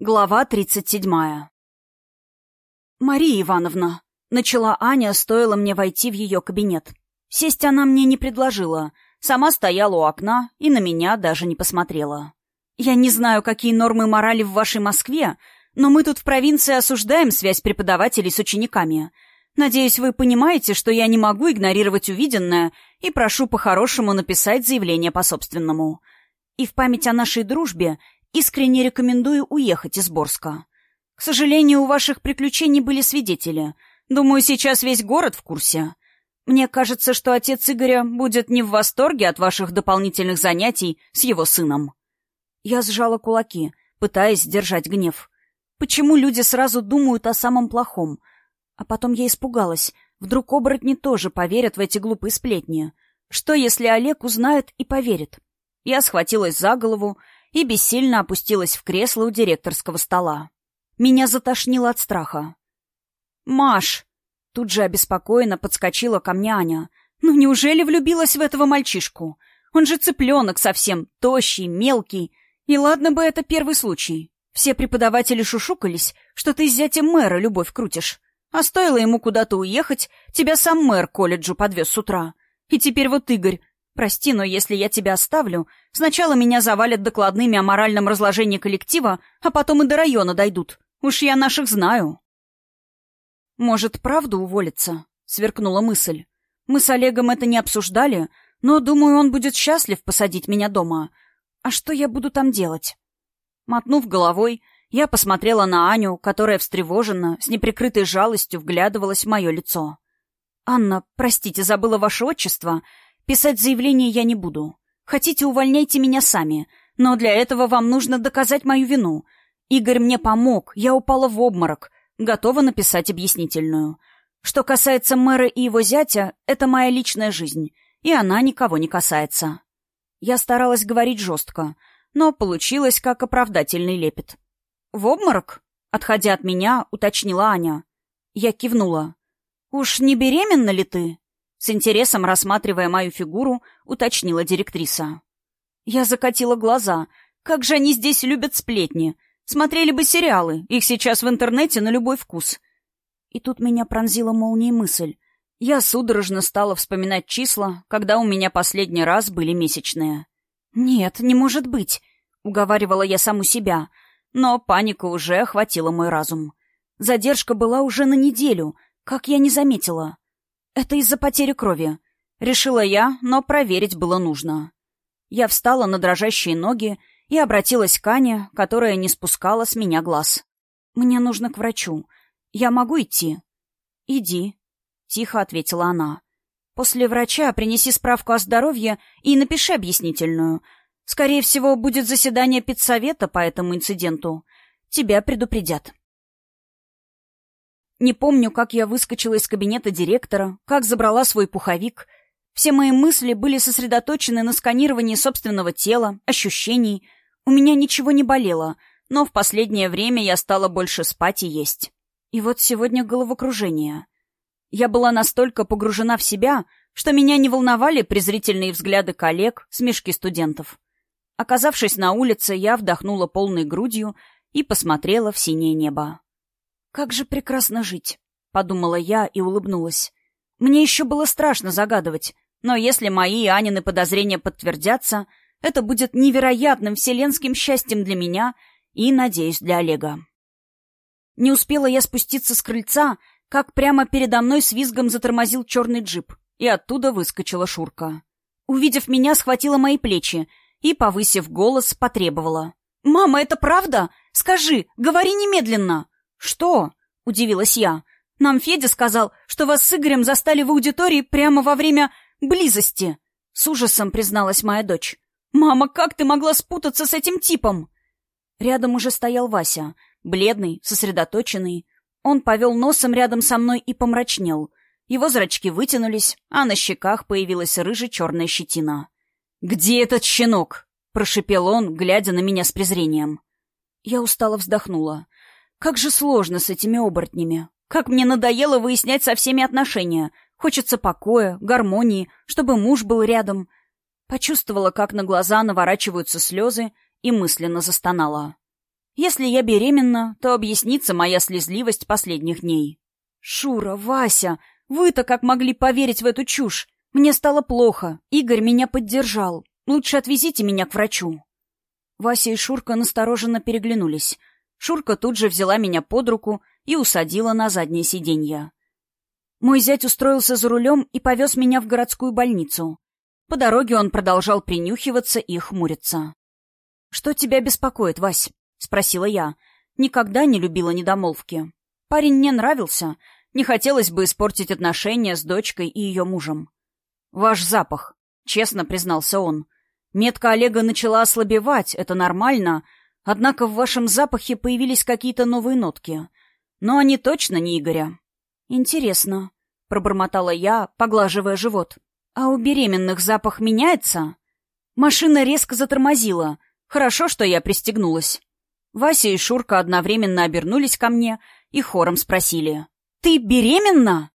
Глава тридцать седьмая. «Мария Ивановна», — начала Аня, стоило мне войти в ее кабинет. Сесть она мне не предложила, сама стояла у окна и на меня даже не посмотрела. «Я не знаю, какие нормы морали в вашей Москве, но мы тут в провинции осуждаем связь преподавателей с учениками. Надеюсь, вы понимаете, что я не могу игнорировать увиденное и прошу по-хорошему написать заявление по собственному. И в память о нашей дружбе Искренне рекомендую уехать из Борска. К сожалению, у ваших приключений были свидетели. Думаю, сейчас весь город в курсе. Мне кажется, что отец Игоря будет не в восторге от ваших дополнительных занятий с его сыном. Я сжала кулаки, пытаясь сдержать гнев. Почему люди сразу думают о самом плохом? А потом я испугалась. Вдруг оборотни тоже поверят в эти глупые сплетни. Что, если Олег узнает и поверит? Я схватилась за голову и бессильно опустилась в кресло у директорского стола. Меня затошнило от страха. «Маш!» Тут же обеспокоенно подскочила ко мне Аня. «Ну неужели влюбилась в этого мальчишку? Он же цыпленок совсем, тощий, мелкий. И ладно бы это первый случай. Все преподаватели шушукались, что ты с зятем мэра любовь крутишь. А стоило ему куда-то уехать, тебя сам мэр колледжу подвез с утра. И теперь вот Игорь, Прости, но если я тебя оставлю, сначала меня завалят докладными о моральном разложении коллектива, а потом и до района дойдут. Уж я наших знаю. Может, правду уволиться? Сверкнула мысль. Мы с Олегом это не обсуждали, но, думаю, он будет счастлив посадить меня дома. А что я буду там делать? Мотнув головой, я посмотрела на Аню, которая встревоженно, с неприкрытой жалостью вглядывалась в мое лицо. «Анна, простите, забыла ваше отчество. Писать заявление я не буду. Хотите, увольняйте меня сами, но для этого вам нужно доказать мою вину. Игорь мне помог, я упала в обморок, готова написать объяснительную. Что касается мэра и его зятя, это моя личная жизнь, и она никого не касается. Я старалась говорить жестко, но получилось как оправдательный лепет. «В обморок?» — отходя от меня, уточнила Аня. Я кивнула. «Уж не беременна ли ты?» С интересом рассматривая мою фигуру, уточнила директриса. Я закатила глаза. Как же они здесь любят сплетни. Смотрели бы сериалы, их сейчас в интернете на любой вкус. И тут меня пронзила молнией мысль. Я судорожно стала вспоминать числа, когда у меня последний раз были месячные. «Нет, не может быть», — уговаривала я саму себя, но паника уже охватила мой разум. Задержка была уже на неделю, как я не заметила. «Это из-за потери крови», — решила я, но проверить было нужно. Я встала на дрожащие ноги и обратилась к Ане, которая не спускала с меня глаз. «Мне нужно к врачу. Я могу идти?» «Иди», — тихо ответила она. «После врача принеси справку о здоровье и напиши объяснительную. Скорее всего, будет заседание педсовета по этому инциденту. Тебя предупредят». Не помню, как я выскочила из кабинета директора, как забрала свой пуховик. Все мои мысли были сосредоточены на сканировании собственного тела, ощущений. У меня ничего не болело, но в последнее время я стала больше спать и есть. И вот сегодня головокружение. Я была настолько погружена в себя, что меня не волновали презрительные взгляды коллег, смешки студентов. Оказавшись на улице, я вдохнула полной грудью и посмотрела в синее небо. «Как же прекрасно жить!» — подумала я и улыбнулась. Мне еще было страшно загадывать, но если мои и Анины подозрения подтвердятся, это будет невероятным вселенским счастьем для меня и, надеюсь, для Олега. Не успела я спуститься с крыльца, как прямо передо мной с визгом затормозил черный джип, и оттуда выскочила Шурка. Увидев меня, схватила мои плечи и, повысив голос, потребовала. «Мама, это правда? Скажи, говори немедленно!» «Что?» — удивилась я. «Нам Федя сказал, что вас с Игорем застали в аудитории прямо во время близости!» С ужасом призналась моя дочь. «Мама, как ты могла спутаться с этим типом?» Рядом уже стоял Вася, бледный, сосредоточенный. Он повел носом рядом со мной и помрачнел. Его зрачки вытянулись, а на щеках появилась рыже-черная щетина. «Где этот щенок?» — прошипел он, глядя на меня с презрением. Я устало вздохнула. Как же сложно с этими оборотнями. Как мне надоело выяснять со всеми отношения. Хочется покоя, гармонии, чтобы муж был рядом. Почувствовала, как на глаза наворачиваются слезы, и мысленно застонала. Если я беременна, то объяснится моя слезливость последних дней. Шура, Вася, вы-то как могли поверить в эту чушь? Мне стало плохо. Игорь меня поддержал. Лучше отвезите меня к врачу. Вася и Шурка настороженно переглянулись. Шурка тут же взяла меня под руку и усадила на заднее сиденье. Мой зять устроился за рулем и повез меня в городскую больницу. По дороге он продолжал принюхиваться и хмуриться. «Что тебя беспокоит, Вась?» — спросила я. Никогда не любила недомолвки. Парень мне нравился. Не хотелось бы испортить отношения с дочкой и ее мужем. «Ваш запах», — честно признался он. «Метка Олега начала ослабевать, это нормально, однако в вашем запахе появились какие-то новые нотки. Но они точно не Игоря». «Интересно», — пробормотала я, поглаживая живот. «А у беременных запах меняется?» Машина резко затормозила. Хорошо, что я пристегнулась. Вася и Шурка одновременно обернулись ко мне и хором спросили. «Ты беременна?»